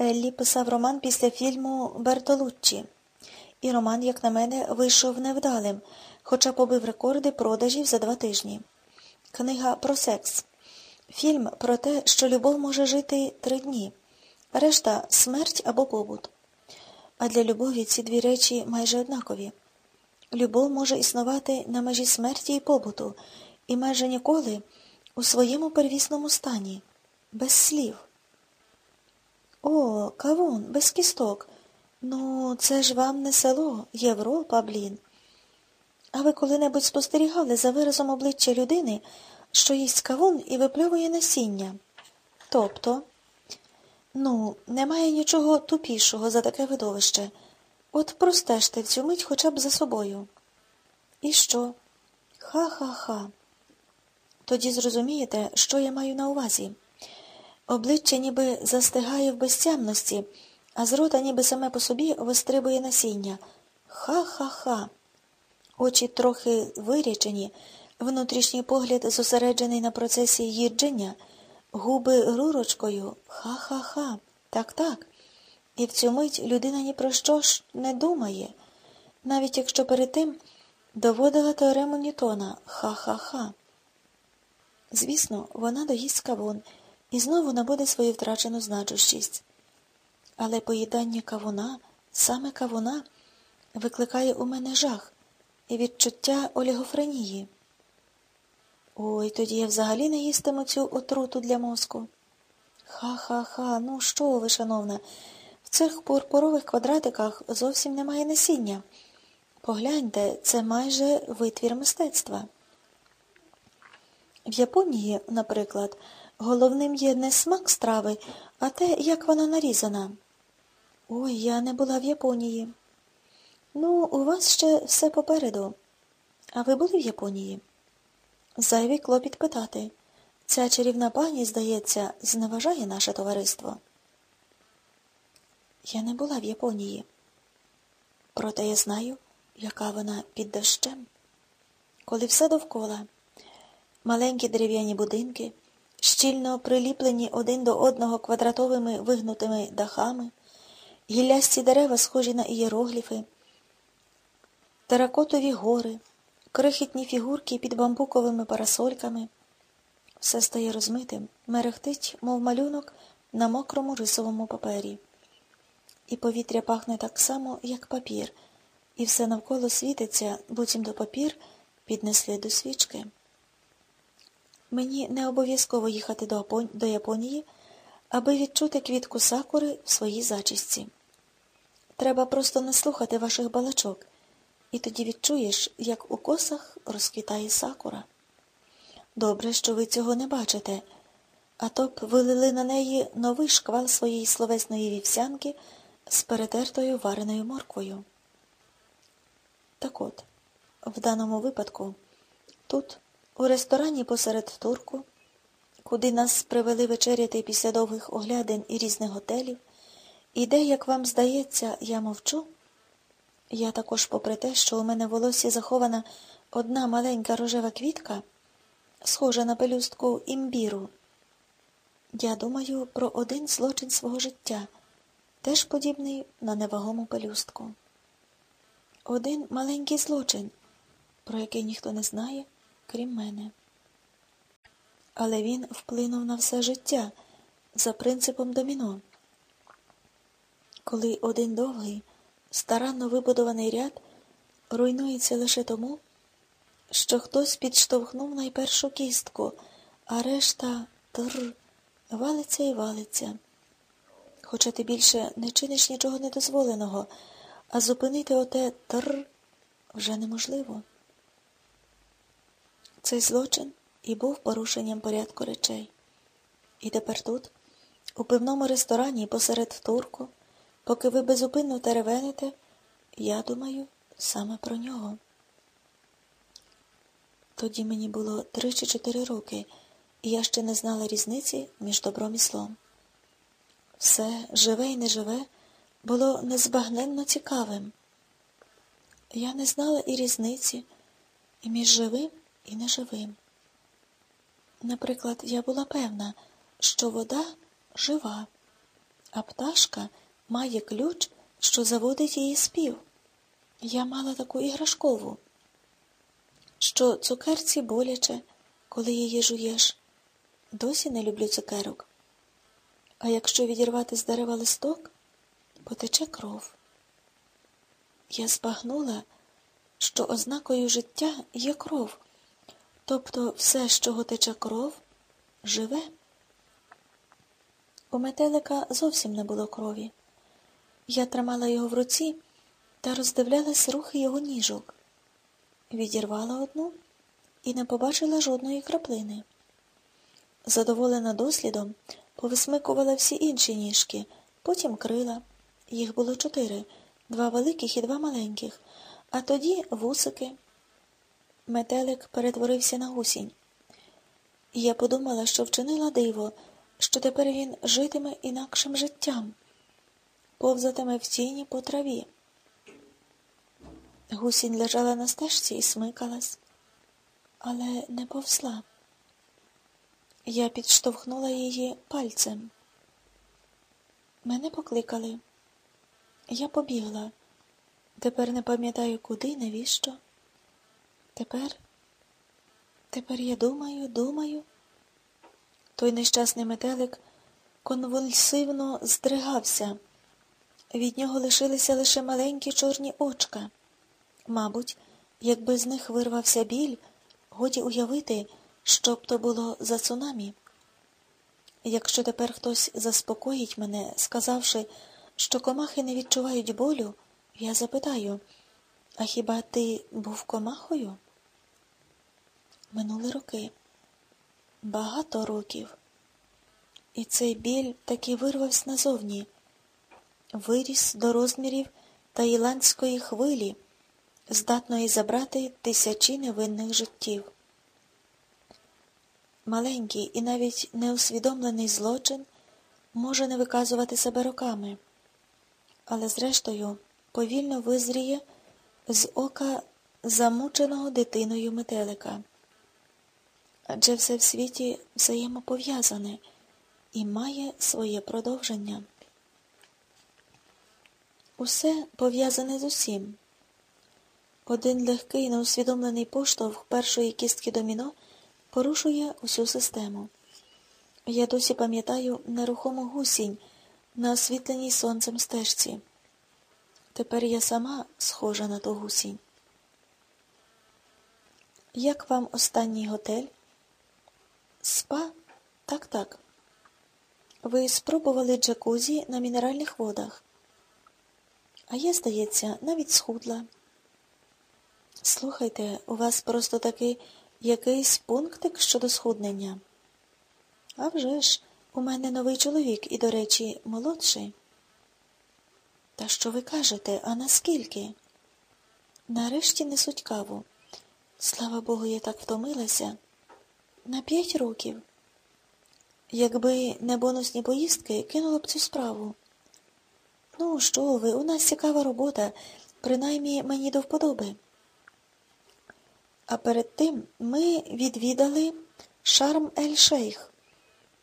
Еллі писав роман після фільму Бертолуччі. І роман, як на мене, вийшов невдалим, хоча побив рекорди продажів за два тижні. Книга про секс. Фільм про те, що любов може жити три дні, решта смерть або побут. А для любові ці дві речі майже однакові. Любов може існувати на межі смерті і побуту, і майже ніколи у своєму первісному стані, без слів. О, кавун, без кісток. Ну, це ж вам не село, Європа, блін. А ви коли-небудь спостерігали за виразом обличчя людини, що їсть кавун і випльовує насіння? Тобто, ну, немає нічого тупішого за таке видовище. От простежте в цю мить хоча б за собою. І що? Ха-ха-ха. Тоді зрозумієте, що я маю на увазі. Обличчя ніби застигає в безтямності, а з рота ніби саме по собі вистрибує насіння. Ха-ха-ха. Очі трохи вирячені, внутрішній погляд зосереджений на процесі їдження, губи рурочкою. Ха-ха-ха. Так-так. І в цю мить людина ні про що ж не думає, навіть якщо перед тим доводила теорему Ньютона ха-ха-ха. Звісно, вона доїсть кавун і знову набуде свою втрачену значущість. Але поїдання кавуна, саме кавуна, викликає у мене жах і відчуття олігофренії. Ой, тоді я взагалі не їстиму цю отруту для мозку. Ха-ха-ха, ну що ви, шановна, в цих пурпурових квадратиках зовсім немає насіння. Погляньте, це майже витвір мистецтва. В Японії, наприклад, головним є не смак страви, а те, як вона нарізана. Ой, я не була в Японії. Ну, у вас ще все попереду. А ви були в Японії? Зайвий клопіт питати. Ця чарівна пані, здається, зневажає наше товариство. Я не була в Японії. Проте я знаю, яка вона під дощем. Коли все довкола, маленькі дерев'яні будинки, щільно приліплені один до одного квадратовими вигнутими дахами, гіллясті дерева, схожі на ієрогліфи, теракотові гори, крихітні фігурки під бамбуковими парасольками. Все стає розмитим, мерехтить, мов малюнок на мокрому рисовому папері. І повітря пахне так само, як папір, і все навколо світиться, буцім до папір піднесли до свічки. Мені не обов'язково їхати до, до Японії, аби відчути квітку сакури в своїй зачісті. Треба просто не слухати ваших балачок, і тоді відчуєш, як у косах розквітає сакура. Добре, що ви цього не бачите, а то б вилили на неї новий шквал своєї словесної вівсянки з перетертою вареною морквою. Так от, в даному випадку, тут, у ресторані посеред турку, куди нас привели вечеряти після довгих оглядин і різних готелів, і де, як вам здається, я мовчу, я також, попри те, що у мене в волосі захована одна маленька рожева квітка, схожа на пелюстку імбіру, я думаю про один злочин свого життя, теж подібний на невагому пелюстку. Один маленький злочин, про який ніхто не знає, крім мене. Але він вплинув на все життя за принципом доміно. Коли один довгий, старанно вибудований ряд руйнується лише тому, що хтось підштовхнув найпершу кістку, а решта тр валиться і валиться. Хоча ти більше не чиниш нічого недозволеного, а зупинити оте тр вже неможливо. Цей злочин і був порушенням порядку речей. І тепер тут, у пивному ресторані посеред турку, поки ви безупинно теревените, я думаю саме про нього. Тоді мені було три чи чотири роки, і я ще не знала різниці між добром і злом. Все, живе і неживе, було незбагненно цікавим. Я не знала і різниці, і між живим і неживим. Наприклад, я була певна, що вода жива, а пташка має ключ, що заводить її спів. Я мала таку іграшкову, що цукерці боляче, коли її жуєш. Досі не люблю цукерок. А якщо відірвати з дерева листок, потече кров. Я збагнула, що ознакою життя є кров, тобто все, з чого тече кров, живе. У метелика зовсім не було крові. Я тримала його в руці та роздивлялась рухи його ніжок. Відірвала одну і не побачила жодної краплини. Задоволена дослідом, повисмикувала всі інші ніжки, потім крила. Їх було чотири, два великих і два маленьких, а тоді вусики. Метелик перетворився на гусінь. Я подумала, що вчинила диво, що тепер він житиме інакшим життям, повзатиме в тіні по траві. Гусінь лежала на стежці і смикалась, але не повзла. Я підштовхнула її пальцем. Мене покликали. Я побігла. Тепер не пам'ятаю, куди навіщо. Тепер, тепер я думаю, думаю. Той нещасний метелик конвульсивно здригався. Від нього лишилися лише маленькі чорні очка. Мабуть, якби з них вирвався біль, годі уявити, що б то було за цунамі. Якщо тепер хтось заспокоїть мене, сказавши, що комахи не відчувають болю, я запитаю, а хіба ти був комахою? Минули роки, багато років. І цей біль таки вирвався назовні, виріс до розмірів таїландської хвилі, здатної забрати тисячі невинних життів. Маленький і навіть неусвідомлений злочин може не виказувати себе роками, але, зрештою, повільно визріє з ока замученого дитиною метелика. Адже все в світі взаємопов'язане і має своє продовження. Усе пов'язане з усім. Один легкий неусвідомлений поштовх першої кістки доміно порушує усю систему. Я досі пам'ятаю нерухому гусінь на освітленій сонцем стежці. Тепер я сама схожа на ту гусінь. Як вам останній готель? Спа? Так, так. Ви спробували джакузі на мінеральних водах. А я, здається, навіть схудла. Слухайте, у вас просто такий якийсь пунктик щодо схуднення. А вже ж, у мене новий чоловік і, до речі, молодший. Та що ви кажете, а наскільки? Нарешті несуть каву. Слава Богу, я так втомилася. На п'ять років. Якби не бонусні поїздки, кинула б цю справу. Ну, що ви, у нас цікава робота, принаймні мені до вподоби. А перед тим ми відвідали Шарм Ель Шейх.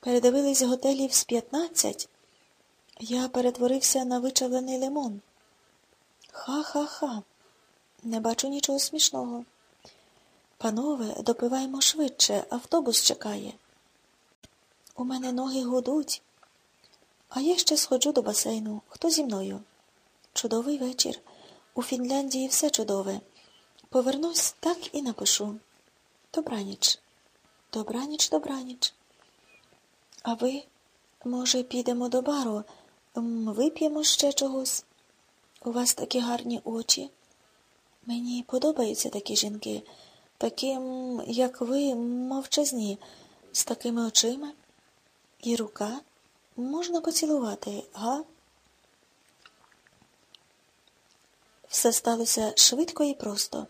Передивились готелів з 15. Я перетворився на вичавлений лимон. Ха-ха-ха. Не бачу нічого смішного. Панове, допиваємо швидше, автобус чекає. У мене ноги гудуть. А я ще сходжу до басейну. Хто зі мною? Чудовий вечір. У Фінляндії все чудове. Повернусь, так і напишу. Добраніч. Добраніч, добраніч. А ви, може, підемо до бару, вип'ємо ще чогось? У вас такі гарні очі. Мені подобаються такі жінки, такі, як ви, мовчазні, з такими очима. І рука можна поцілувати, га? Все сталося швидко і просто.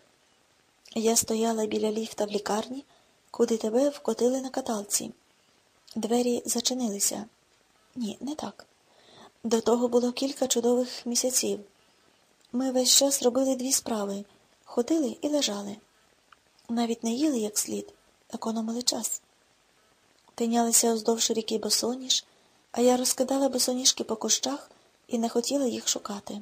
Я стояла біля ліфта в лікарні, куди тебе вкотили на каталці. Двері зачинилися. Ні, не так. До того було кілька чудових місяців. Ми весь час робили дві справи ходили і лежали. Навіть не їли як слід, економили час. Тинялися уздовж ріки босоніж, а я розкидала босоніжки по кущах і не хотіла їх шукати.